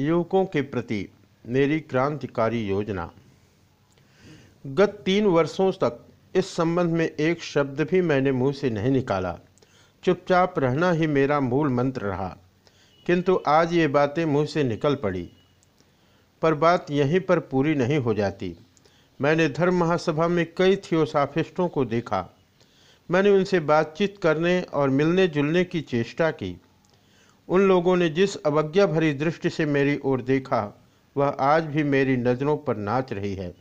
युवकों के प्रति मेरी क्रांतिकारी योजना। गत तीन वर्षों तक इस संबंध में एक शब्द भी मैंने मुँह से नहीं निकाला। चुपचाप रहना ही मेरा मूल मंत्र रहा, किंतु आज ये बातें मुँह से निकल पड़ी। पर बात यहीं पर पूरी नहीं हो जाती। मैंने धर्म महासभा में कई थियोसाफिस्टों को देखा। मैंने उनसे बातचीत करने और मिलने जुलने की चेष्टा की। उन लोगों ने जिस अवज्ञा भरी दृष्टि से मेरी ओर देखा, वह आज भी मेरी नज़रों पर नाच रही है।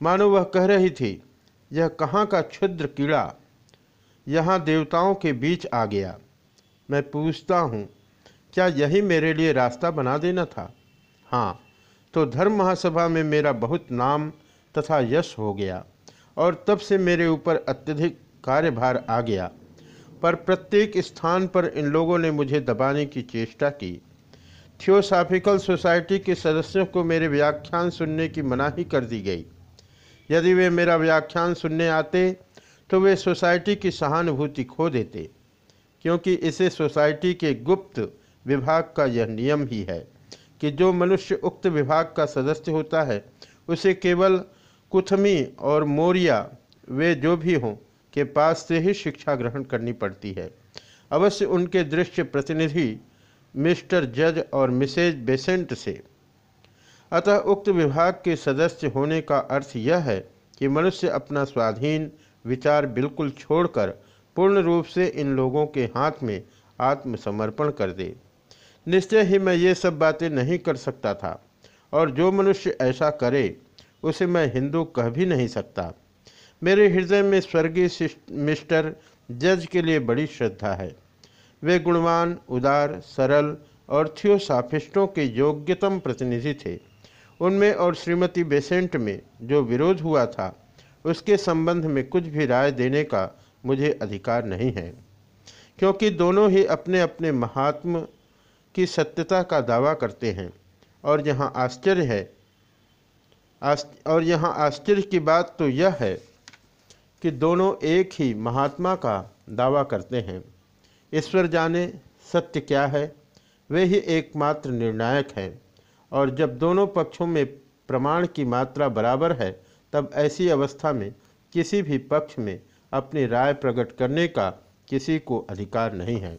मानो वह कह रही थी, यह कहाँ का क्षुद्र कीड़ा? यहाँ देवताओं के बीच आ गया। मैं पूछता हूँ, क्या यही मेरे लिए रास्ता बना देना था? हाँ तो धर्म महासभा में मेरा बहुत नाम तथा यश हो गया और तब से मेरे ऊपर अत्यधिक कार्यभार आ गया। पर प्रत्येक स्थान पर इन लोगों ने मुझे दबाने की चेष्टा की। थियोसाफिकल सोसाइटी के सदस्यों को मेरे व्याख्यान सुनने की मनाही कर दी गई। यदि वे मेरा व्याख्यान सुनने आते तो वे सोसाइटी की सहानुभूति खो देते, क्योंकि इसे सोसाइटी के गुप्त विभाग का यह नियम ही है कि जो मनुष्य उक्त विभाग का सदस्य होता है, उसे केवल कुथमी और मोरिया, वे जो भी हों के पास से ही शिक्षा ग्रहण करनी पड़ती है। अवश्य उनके दृश्य प्रतिनिधि मिस्टर जज और मिसेज बेसेंट से। अतः उक्त विभाग के सदस्य होने का अर्थ यह है कि मनुष्य अपना स्वाधीन विचार बिल्कुल छोड़कर पूर्ण रूप से इन लोगों के हाथ में आत्मसमर्पण कर दे। निश्चय ही मैं ये सब बातें नहीं कर सकता था, और जो मनुष्य ऐसा करे, उसे मैं हिंदू कह भी नहीं सकता। मेरे हृदय में स्वर्गीय मिस्टर जज के लिए बड़ी श्रद्धा है। वे गुणवान, उदार, सरल और थियोसाफिस्टों के योग्यतम प्रतिनिधि थे। उनमें और श्रीमती बेसेंट में जो विरोध हुआ था, उसके संबंध में कुछ भी राय देने का मुझे अधिकार नहीं है। क्योंकि दोनों ही अपने अपने महात्म की सत्यता का दावा करते हैं और यहाँ आश्चर्य है। और यहाँ आश्चर्य की बात तो यह है कि दोनों एक ही महात्मा का दावा करते हैं। ईश्वर जाने सत्य क्या है, वे ही एकमात्र निर्णायक हैं। और जब दोनों पक्षों में प्रमाण की मात्रा बराबर है, तब ऐसी अवस्था में किसी भी पक्ष में अपनी राय प्रकट करने का किसी को अधिकार नहीं है।